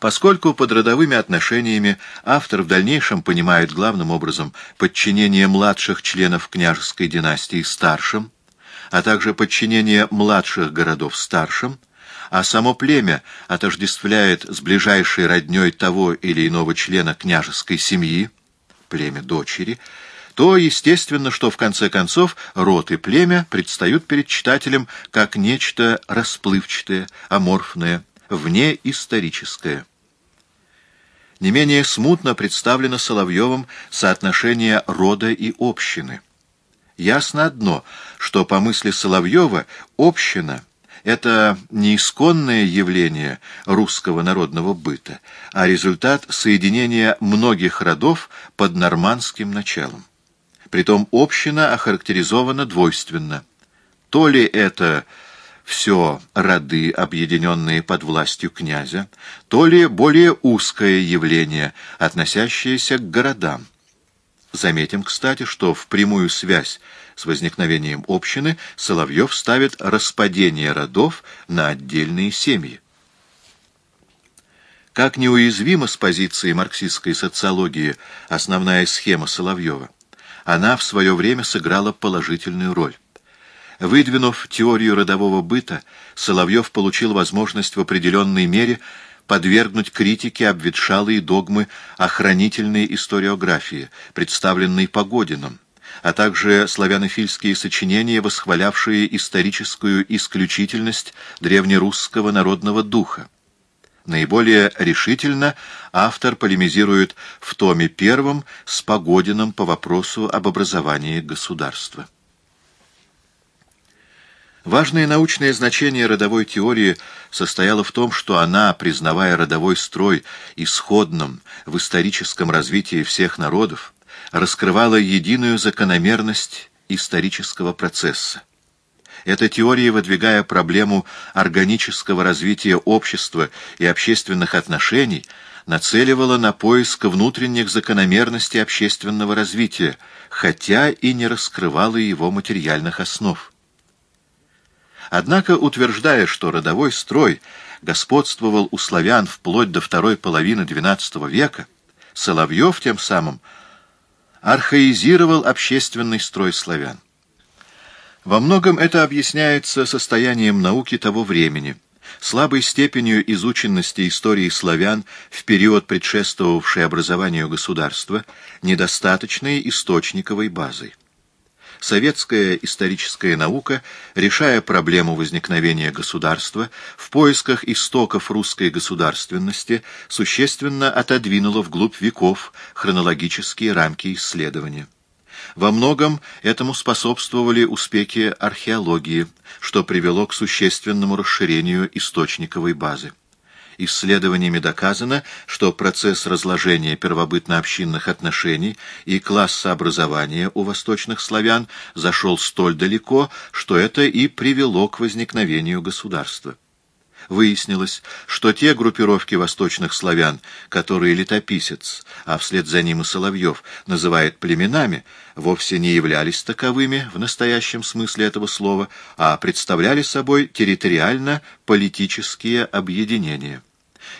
Поскольку под родовыми отношениями автор в дальнейшем понимает главным образом подчинение младших членов княжеской династии старшим, а также подчинение младших городов старшим, а само племя отождествляет с ближайшей родней того или иного члена княжеской семьи, племя дочери, то естественно, что в конце концов род и племя предстают перед читателем как нечто расплывчатое, аморфное, вне историческое. Не менее смутно представлено Соловьевым соотношение рода и общины. Ясно одно, что по мысли Соловьева община — это не исконное явление русского народного быта, а результат соединения многих родов под нормандским началом. Притом община охарактеризована двойственно. То ли это все роды, объединенные под властью князя, то ли более узкое явление, относящееся к городам. Заметим, кстати, что в прямую связь с возникновением общины Соловьев ставит распадение родов на отдельные семьи. Как неуязвима с позиции марксистской социологии основная схема Соловьева, она в свое время сыграла положительную роль. Выдвинув теорию родового быта, Соловьев получил возможность в определенной мере подвергнуть критике обветшалые догмы охранительной историографии, представленной Погодиным, а также славянофильские сочинения, восхвалявшие историческую исключительность древнерусского народного духа. Наиболее решительно автор полемизирует в томе первом с Погодиным по вопросу об образовании государства. Важное научное значение родовой теории состояло в том, что она, признавая родовой строй исходным в историческом развитии всех народов, раскрывала единую закономерность исторического процесса. Эта теория, выдвигая проблему органического развития общества и общественных отношений, нацеливала на поиск внутренних закономерностей общественного развития, хотя и не раскрывала его материальных основ. Однако, утверждая, что родовой строй господствовал у славян вплоть до второй половины XII века, Соловьев тем самым архаизировал общественный строй славян. Во многом это объясняется состоянием науки того времени, слабой степенью изученности истории славян в период, предшествовавший образованию государства, недостаточной источниковой базой советская историческая наука, решая проблему возникновения государства, в поисках истоков русской государственности, существенно отодвинула вглубь веков хронологические рамки исследования. Во многом этому способствовали успехи археологии, что привело к существенному расширению источниковой базы. Исследованиями доказано, что процесс разложения первобытно-общинных отношений и классообразования у восточных славян зашел столь далеко, что это и привело к возникновению государства. Выяснилось, что те группировки восточных славян, которые летописец, а вслед за ним и Соловьев, называет племенами, вовсе не являлись таковыми в настоящем смысле этого слова, а представляли собой территориально-политические объединения.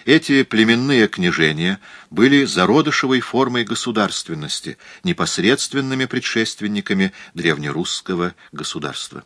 Эти племенные княжения были зародышевой формой государственности, непосредственными предшественниками древнерусского государства.